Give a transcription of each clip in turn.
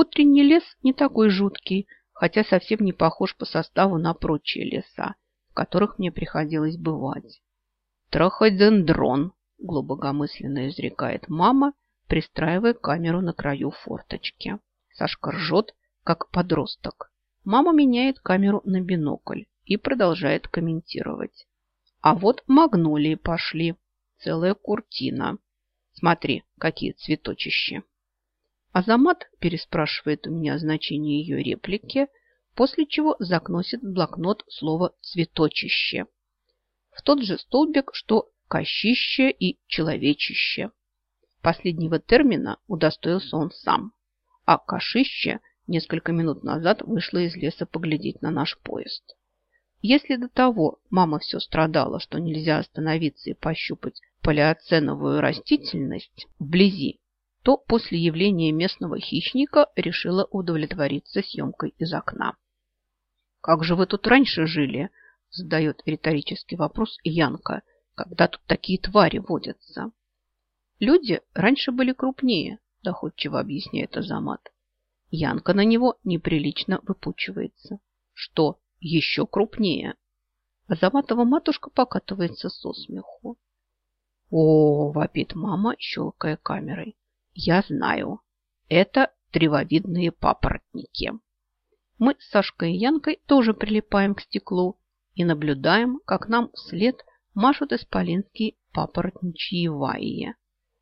Утренний лес не такой жуткий, хотя совсем не похож по составу на прочие леса, в которых мне приходилось бывать. Траходендрон, глубокомысленно изрекает мама, пристраивая камеру на краю форточки. Сашка ржет, как подросток. Мама меняет камеру на бинокль и продолжает комментировать. А вот магнолии пошли. Целая куртина. Смотри, какие цветочищи. Азамат переспрашивает у меня значение ее реплики, после чего закносит в блокнот слово «цветочище». В тот же столбик, что «кощище» и «человечище». Последнего термина удостоился он сам, а «кашище» несколько минут назад вышла из леса поглядеть на наш поезд. Если до того мама все страдала, что нельзя остановиться и пощупать палеоценовую растительность вблизи, то после явления местного хищника решила удовлетвориться съемкой из окна. «Как же вы тут раньше жили?» – задает риторический вопрос Янка, когда тут такие твари водятся. «Люди раньше были крупнее», – доходчиво объясняет Азамат. Янка на него неприлично выпучивается. «Что, еще крупнее?» Азаматова матушка покатывается со смеху. «О!» – вопит мама, щелкая камерой. Я знаю. Это древовидные папоротники. Мы с Сашкой и Янкой тоже прилипаем к стеклу и наблюдаем, как нам вслед машут исполинские папоротничьи ваи.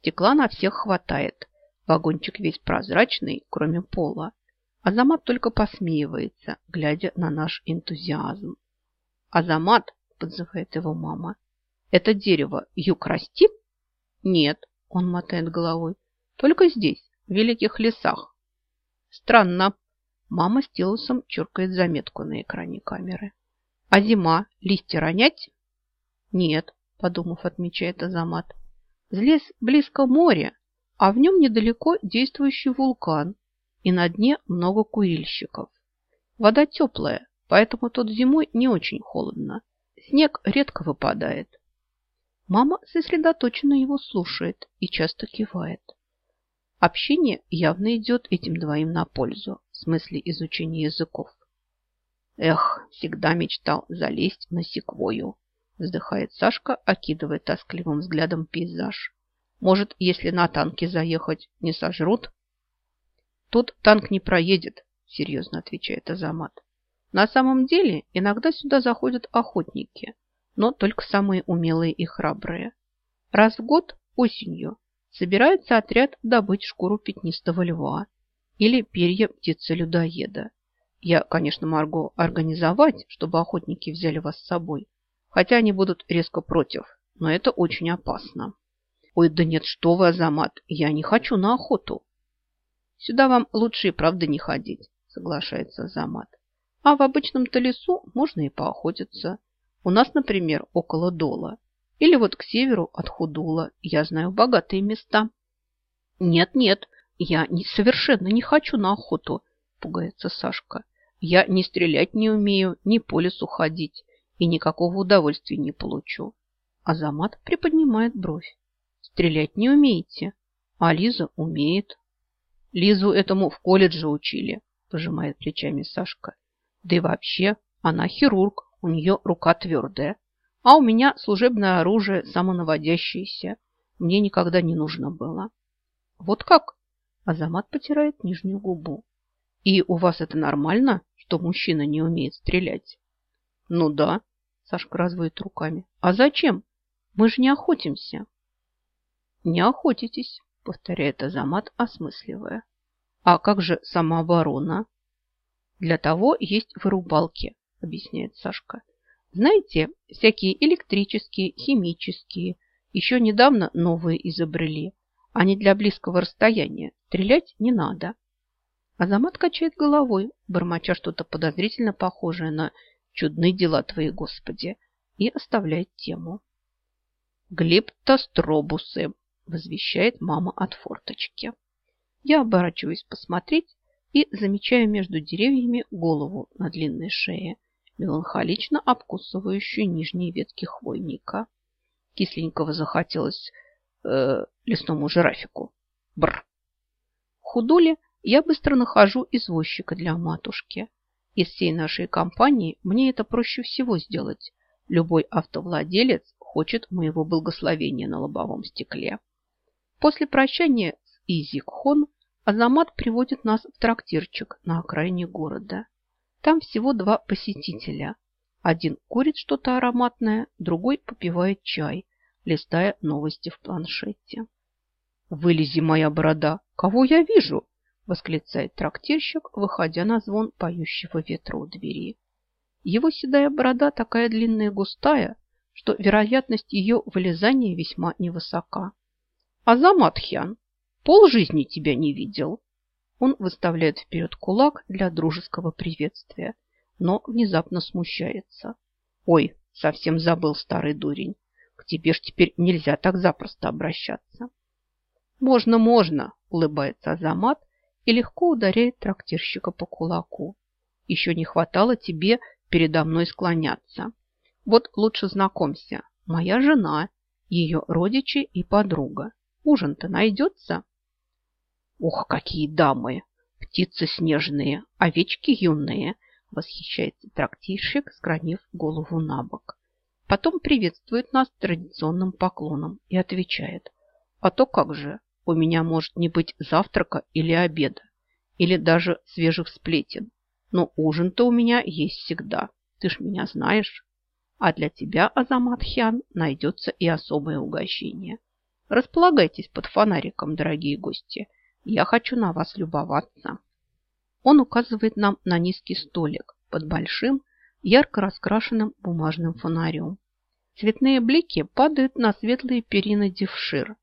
Стекла на всех хватает. Вагончик весь прозрачный, кроме пола. Азамат только посмеивается, глядя на наш энтузиазм. «Азамат!» – подзывает его мама. «Это дерево юг растит?» «Нет», – он мотает головой. Только здесь, в великих лесах. Странно. Мама стилусом чуркает заметку на экране камеры. А зима листья ронять? Нет, подумав, отмечает Азамат. Лес близко море, а в нем недалеко действующий вулкан, и на дне много курильщиков. Вода теплая, поэтому тут зимой не очень холодно. Снег редко выпадает. Мама сосредоточенно его слушает и часто кивает. Общение явно идет этим двоим на пользу, в смысле изучения языков. Эх, всегда мечтал залезть на секвою, вздыхает Сашка, окидывая тоскливым взглядом пейзаж. Может, если на танке заехать, не сожрут? Тут танк не проедет, серьезно отвечает Азамат. На самом деле, иногда сюда заходят охотники, но только самые умелые и храбрые. Раз в год, осенью, собирается отряд добыть шкуру пятнистого льва или перья птицы-людоеда. Я, конечно, могу организовать, чтобы охотники взяли вас с собой, хотя они будут резко против, но это очень опасно. Ой, да нет, что вы, Азамат, я не хочу на охоту. Сюда вам лучше и правда не ходить, соглашается Азамат. А в обычном-то лесу можно и поохотиться. У нас, например, около дола или вот к северу от Худула. Я знаю богатые места. Нет-нет, я не, совершенно не хочу на охоту, пугается Сашка. Я ни стрелять не умею, ни по лесу ходить, и никакого удовольствия не получу. Азамат приподнимает бровь. Стрелять не умеете, а Лиза умеет. Лизу этому в колледже учили, пожимает плечами Сашка. Да и вообще, она хирург, у нее рука твердая. А у меня служебное оружие самонаводящееся. Мне никогда не нужно было. Вот как? Азамат потирает нижнюю губу. И у вас это нормально, что мужчина не умеет стрелять? Ну да, Сашка разводит руками. А зачем? Мы же не охотимся. Не охотитесь, повторяет Азамат, осмысливая. А как же самооборона? Для того есть вырубалки, объясняет Сашка. Знаете, всякие электрические, химические, еще недавно новые изобрели. Они для близкого расстояния. Стрелять не надо. Азамат качает головой, бормоча что-то подозрительно похожее на «чудные дела твои, Господи», и оставляет тему. «Глептостробусы», – возвещает мама от форточки. Я оборачиваюсь посмотреть и замечаю между деревьями голову на длинной шее – меланхолично обкусывающую нижние ветки хвойника. Кисленького захотелось э, лесному жирафику. Бр. Худули я быстро нахожу извозчика для матушки. Из всей нашей компании мне это проще всего сделать. Любой автовладелец хочет моего благословения на лобовом стекле. После прощания с Изикхон Азамат приводит нас в трактирчик на окраине города. Там всего два посетителя. Один курит что-то ароматное, другой попивает чай, листая новости в планшете. «Вылези, моя борода! Кого я вижу?» – восклицает трактирщик, выходя на звон поющего ветра у двери. Его седая борода такая длинная и густая, что вероятность ее вылезания весьма невысока. «Азаматхян, полжизни тебя не видел!» Он выставляет вперед кулак для дружеского приветствия, но внезапно смущается. «Ой, совсем забыл, старый дурень, к тебе ж теперь нельзя так запросто обращаться». «Можно, можно!» – улыбается Азамат и легко ударяет трактирщика по кулаку. «Еще не хватало тебе передо мной склоняться. Вот лучше знакомься, моя жена, ее родичи и подруга. Ужин-то найдется?» Ох, какие дамы! Птицы снежные, овечки юные, восхищается трактирщик, склонив голову на бок. Потом приветствует нас традиционным поклоном и отвечает. А то как же, у меня может не быть завтрака или обеда, или даже свежих сплетен. Но ужин-то у меня есть всегда, ты ж меня знаешь. А для тебя, Азамат Хян, найдется и особое угощение. Располагайтесь под фонариком, дорогие гости, – я хочу на вас любоваться. Он указывает нам на низкий столик под большим, ярко раскрашенным бумажным фонарем. Цветные блики падают на светлые перины девшир,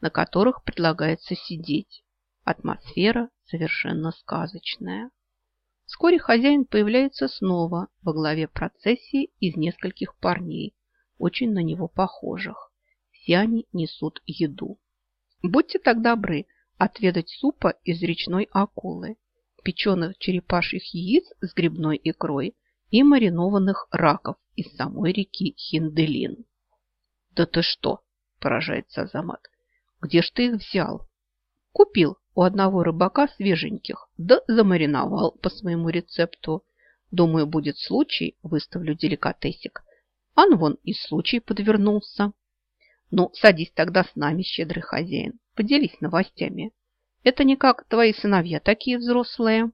на которых предлагается сидеть. Атмосфера совершенно сказочная. Вскоре хозяин появляется снова во главе процессии из нескольких парней, очень на него похожих. Все они несут еду. Будьте так добры, отведать супа из речной акулы, печеных черепашьих яиц с грибной икрой и маринованных раков из самой реки Хинделин. «Да ты что?» – поражается Азамат. «Где ж ты их взял?» «Купил у одного рыбака свеженьких, да замариновал по своему рецепту. Думаю, будет случай, выставлю деликатесик. Ан вон и случай подвернулся». «Ну, садись тогда с нами, щедрый хозяин. Поделись новостями. Это не как твои сыновья такие взрослые.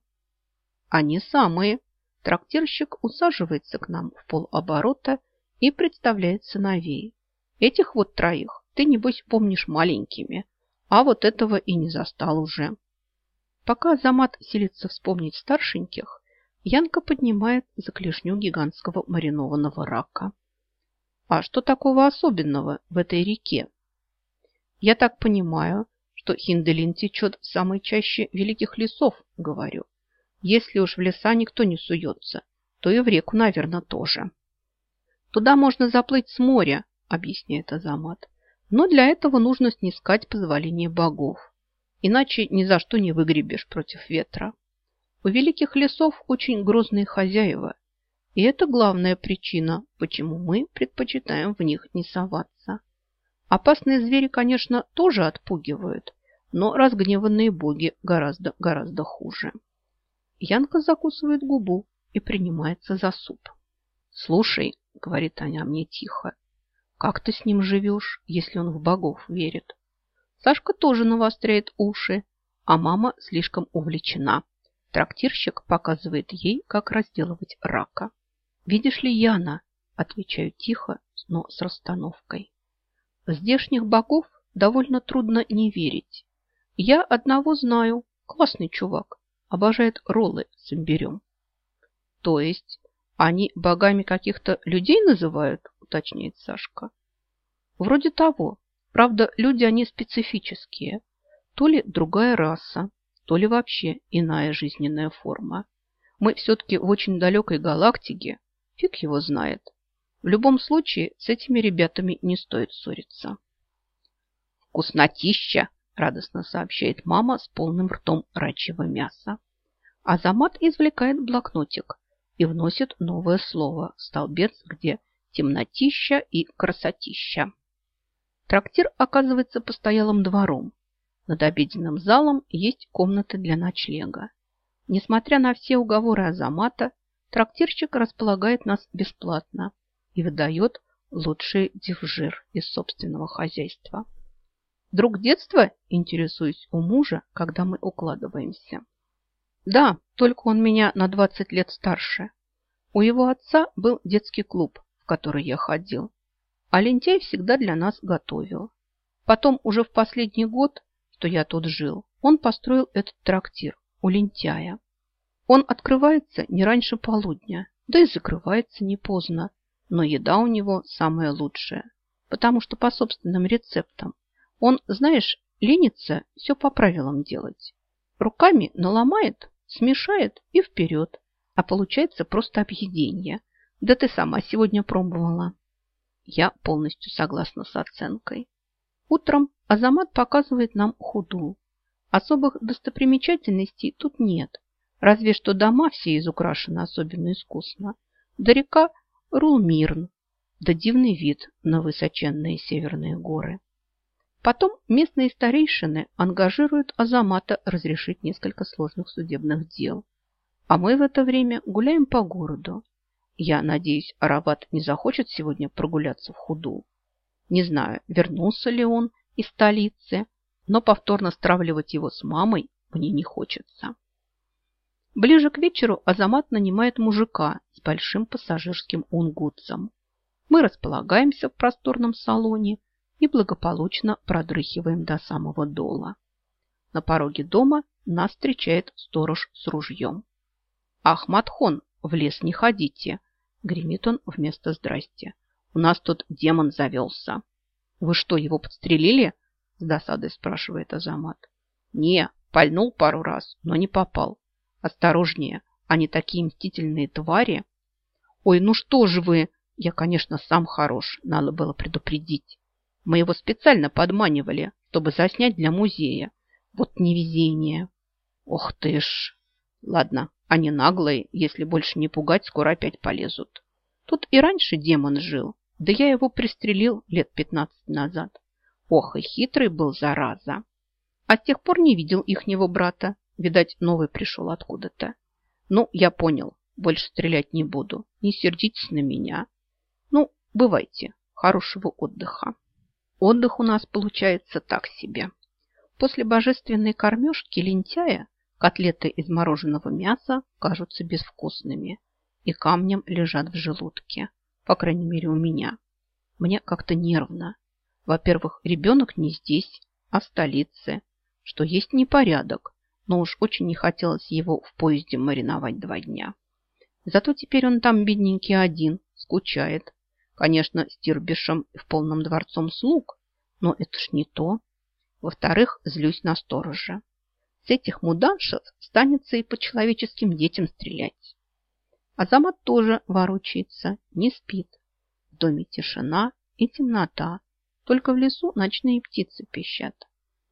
Они самые. Трактирщик усаживается к нам в полоборота и представляет сыновей. Этих вот троих ты, небось, помнишь маленькими, а вот этого и не застал уже. Пока Замат силится вспомнить старшеньких, Янка поднимает за клешню гигантского маринованного рака. А что такого особенного в этой реке? Я так понимаю, что Хинделин течет в самой чаще великих лесов, говорю. Если уж в леса никто не суется, то и в реку, наверное, тоже. Туда можно заплыть с моря, объясняет Азамат. Но для этого нужно снискать позволение богов. Иначе ни за что не выгребешь против ветра. У великих лесов очень грозные хозяева. И это главная причина, почему мы предпочитаем в них не соваться. Опасные звери, конечно, тоже отпугивают, но разгневанные боги гораздо-гораздо хуже. Янка закусывает губу и принимается за суп. «Слушай», — говорит Аня мне тихо, — «как ты с ним живешь, если он в богов верит?» Сашка тоже навостряет уши, а мама слишком увлечена. Трактирщик показывает ей, как разделывать рака. «Видишь ли, Яна?» – отвечаю тихо, но с расстановкой. Здешних богов довольно трудно не верить. Я одного знаю. Классный чувак. Обожает роллы с имбирем. То есть они богами каких-то людей называют, уточняет Сашка. Вроде того. Правда, люди они специфические. То ли другая раса, то ли вообще иная жизненная форма. Мы все-таки в очень далекой галактике. Фиг его знает. В любом случае, с этими ребятами не стоит ссориться. «Вкуснотища!» – радостно сообщает мама с полным ртом рачьего мяса. Азамат извлекает блокнотик и вносит новое слово столбец, где темнотища и красотища. Трактир оказывается постоялым двором. Над обеденным залом есть комната для ночлега. Несмотря на все уговоры Азамата, трактирщик располагает нас бесплатно и выдает лучший дивжир из собственного хозяйства. Друг детства, интересуюсь у мужа, когда мы укладываемся. Да, только он меня на 20 лет старше. У его отца был детский клуб, в который я ходил. А лентяй всегда для нас готовил. Потом, уже в последний год, что я тут жил, он построил этот трактир у лентяя. Он открывается не раньше полудня, да и закрывается не поздно. Но еда у него самая лучшая, потому что по собственным рецептам. Он, знаешь, ленится все по правилам делать. Руками наломает, смешает и вперед. А получается просто объедение. Да ты сама сегодня пробовала. Я полностью согласна с оценкой. Утром Азамат показывает нам худу. Особых достопримечательностей тут нет. Разве что дома все изукрашены особенно искусно. Да река Рулмирн, да дивный вид на высоченные северные горы. Потом местные старейшины ангажируют Азамата разрешить несколько сложных судебных дел. А мы в это время гуляем по городу. Я надеюсь, Арабат не захочет сегодня прогуляться в худу. Не знаю, вернулся ли он из столицы, но повторно стравливать его с мамой мне не хочется. Ближе к вечеру Азамат нанимает мужика с большим пассажирским унгутцем. Мы располагаемся в просторном салоне и благополучно продрыхиваем до самого дола. На пороге дома нас встречает сторож с ружьем. «Ахматхон, в лес не ходите!» – гремит он вместо «здрасте». «У нас тут демон завелся». «Вы что, его подстрелили?» – с досадой спрашивает Азамат. «Не, пальнул пару раз, но не попал. Осторожнее, они такие мстительные твари». «Ой, ну что же вы!» Я, конечно, сам хорош, надо было предупредить. Мы его специально подманивали, чтобы заснять для музея. Вот невезение. Ох ты ж. Ладно, они наглые, если больше не пугать, скоро опять полезут. Тут и раньше демон жил, да я его пристрелил лет пятнадцать назад. Ох, и хитрый был, зараза. А с тех пор не видел ихнего брата. Видать, новый пришел откуда-то. Ну, я понял, больше стрелять не буду. Не сердитесь на меня. Ну, бывайте. Хорошего отдыха. Отдых у нас получается так себе. После божественной кормежки лентяя котлеты из мороженого мяса кажутся безвкусными и камнем лежат в желудке. По крайней мере, у меня. Мне как-то нервно. Во-первых, ребенок не здесь, а в столице, что есть непорядок, но уж очень не хотелось его в поезде мариновать два дня. Зато теперь он там, бедненький, один, скучает, Конечно, с Тирбишем в полном дворцом слуг, но это ж не то. Во-вторых, злюсь на сторожа. С этих муданшев станется и по человеческим детям стрелять. Азамат тоже ворочается, не спит. В доме тишина и темнота, только в лесу ночные птицы пищат.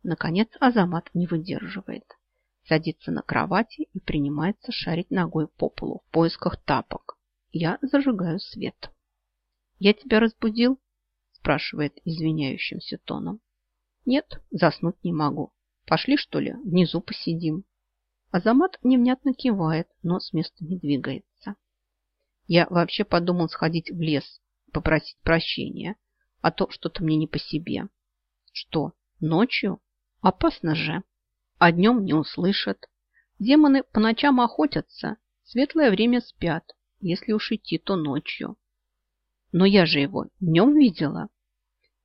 Наконец Азамат не выдерживает. Садится на кровати и принимается шарить ногой по полу в поисках тапок. Я зажигаю свет. «Я тебя разбудил?» спрашивает извиняющимся тоном. «Нет, заснуть не могу. Пошли, что ли, внизу посидим?» Азамат невнятно кивает, но с места не двигается. Я вообще подумал сходить в лес, попросить прощения, а то что-то мне не по себе. Что, ночью? Опасно же. А днем не услышат. Демоны по ночам охотятся, светлое время спят. Если уж идти, то ночью. Но я же его днем видела.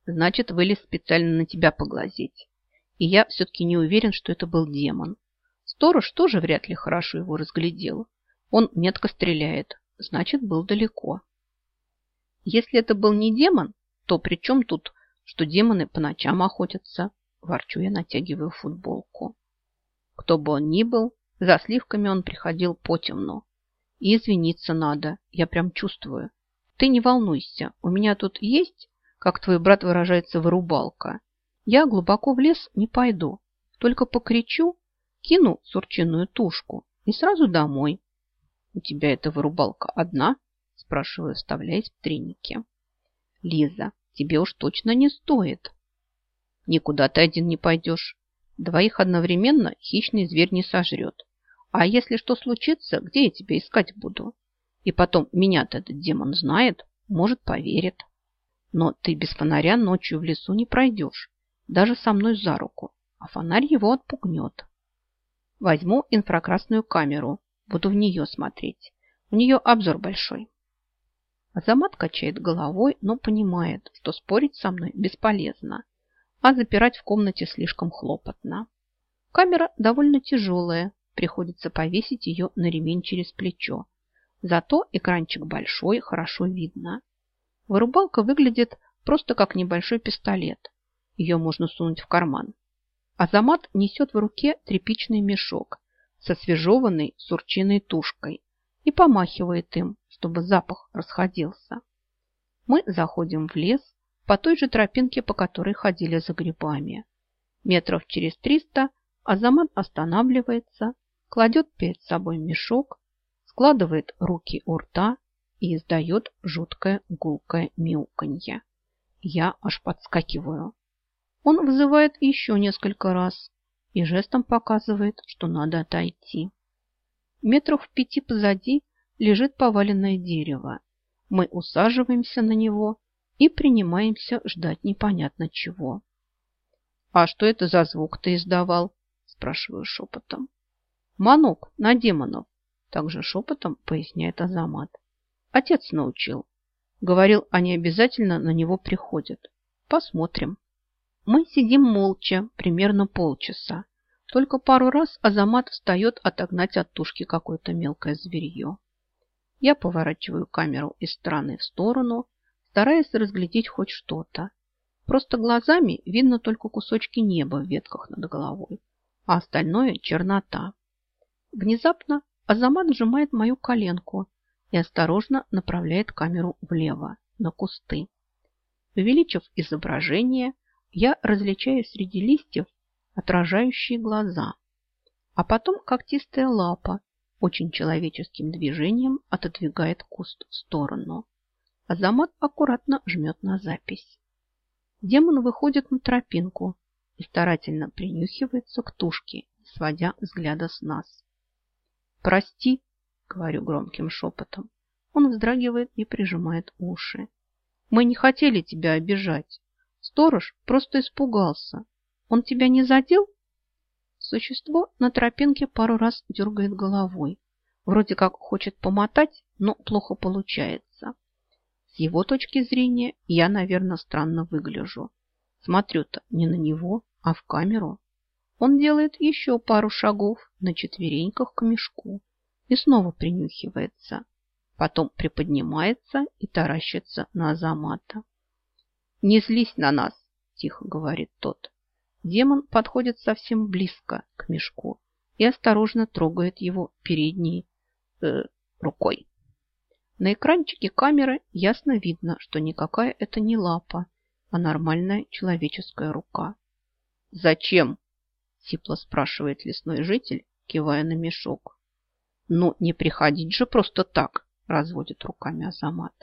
Значит, вылез специально на тебя поглазеть. И я все-таки не уверен, что это был демон. Сторож тоже вряд ли хорошо его разглядел. Он метко стреляет, значит, был далеко. Если это был не демон, то при чем тут, что демоны по ночам охотятся? Ворчу я, натягиваю футболку. Кто бы он ни был, за сливками он приходил потемно. И извиниться надо, я прям чувствую. Ты не волнуйся, у меня тут есть, как твой брат выражается, вырубалка. Я глубоко в лес не пойду, только покричу, кину сурчиную тушку и сразу домой. У тебя эта вырубалка одна? Спрашиваю, вставляясь в треники. Лиза, тебе уж точно не стоит. Никуда ты один не пойдешь. Двоих одновременно хищный зверь не сожрет. А если что случится, где я тебя искать буду? И потом, меня-то этот демон знает, может, поверит. Но ты без фонаря ночью в лесу не пройдешь, даже со мной за руку, а фонарь его отпугнет. Возьму инфракрасную камеру, буду в нее смотреть. У нее обзор большой. Азамат качает головой, но понимает, что спорить со мной бесполезно, а запирать в комнате слишком хлопотно. Камера довольно тяжелая, приходится повесить ее на ремень через плечо. Зато экранчик большой, хорошо видно. Вырубалка выглядит просто как небольшой пистолет. Ее можно сунуть в карман. Азамат несет в руке тряпичный мешок со свежеванной сурчиной тушкой и помахивает им, чтобы запах расходился. Мы заходим в лес по той же тропинке, по которой ходили за грибами. Метров через триста Азамат останавливается, кладет перед собой мешок, складывает руки у рта и издает жуткое гулкое мяуканье. Я аж подскакиваю. Он вызывает еще несколько раз и жестом показывает, что надо отойти. Метров в пяти позади лежит поваленное дерево. Мы усаживаемся на него и принимаемся ждать непонятно чего. «А что это за звук ты издавал?» – спрашиваю шепотом. «Манок на демонов», – также шепотом поясняет Азамат. «Отец научил. Говорил, они обязательно на него приходят. Посмотрим». Мы сидим молча, примерно полчаса. Только пару раз Азамат встает отогнать от тушки какое-то мелкое зверье. Я поворачиваю камеру из стороны в сторону, стараясь разглядеть хоть что-то. Просто глазами видно только кусочки неба в ветках над головой, а остальное – чернота. Внезапно Азамат сжимает мою коленку и осторожно направляет камеру влево, на кусты. Увеличив изображение, я различаю среди листьев отражающие глаза, а потом когтистая лапа, очень человеческим движением отодвигает куст в сторону. Азамат аккуратно жмет на запись. Демон выходит на тропинку и старательно принюхивается к тушке, сводя взгляда с нас. «Прости», — говорю громким шепотом. Он вздрагивает и прижимает уши. «Мы не хотели тебя обижать. Сторож просто испугался. Он тебя не задел?» Существо на тропинке пару раз дергает головой. Вроде как хочет помотать, но плохо получается. С его точки зрения я, наверное, странно выгляжу. Смотрю-то не на него, а в камеру. Он делает еще пару шагов на четвереньках к мешку и снова принюхивается. Потом приподнимается и таращится на Азамата. «Не злись на нас!» – тихо говорит тот. Демон подходит совсем близко к мешку и осторожно трогает его передней э, рукой. На экранчике камеры ясно видно, что никакая это не лапа, а нормальная человеческая рука. «Зачем?» – сипло спрашивает лесной житель, кивая на мешок. «Ну, не приходить же просто так!» – разводит руками Азамат.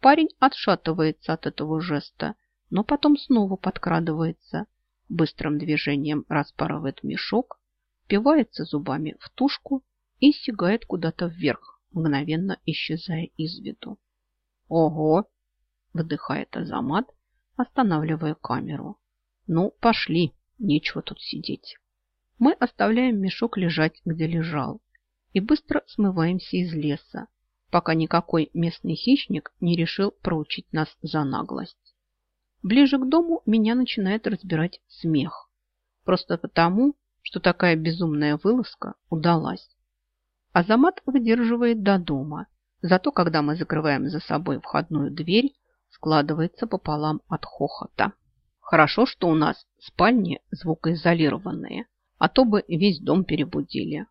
Парень отшатывается от этого жеста, но потом снова подкрадывается – быстрым движением распарывает мешок, впивается зубами в тушку и сигает куда-то вверх, мгновенно исчезая из виду. «Ого!» – выдыхает Азамат, останавливая камеру. «Ну, пошли, нечего тут сидеть». Мы оставляем мешок лежать, где лежал, и быстро смываемся из леса, пока никакой местный хищник не решил проучить нас за наглость. Ближе к дому меня начинает разбирать смех. Просто потому, что такая безумная вылазка удалась. Азамат выдерживает до дома. Зато, когда мы закрываем за собой входную дверь, складывается пополам от хохота. Хорошо, что у нас спальни звукоизолированные, а то бы весь дом перебудили.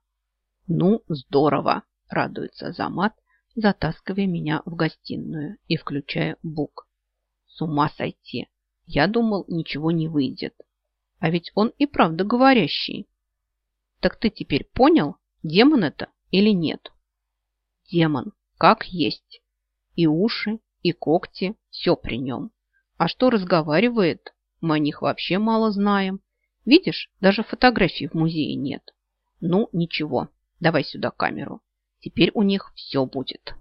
Ну, здорово, радуется Азамат, затаскивая меня в гостиную и включая бук. С ума сойти. Я думал, ничего не выйдет. А ведь он и правда говорящий. Так ты теперь понял, демон это или нет? Демон, как есть. И уши, и когти, все при нем. А что разговаривает, мы о них вообще мало знаем. Видишь, даже фотографий в музее нет. Ну, ничего, давай сюда камеру. Теперь у них все будет.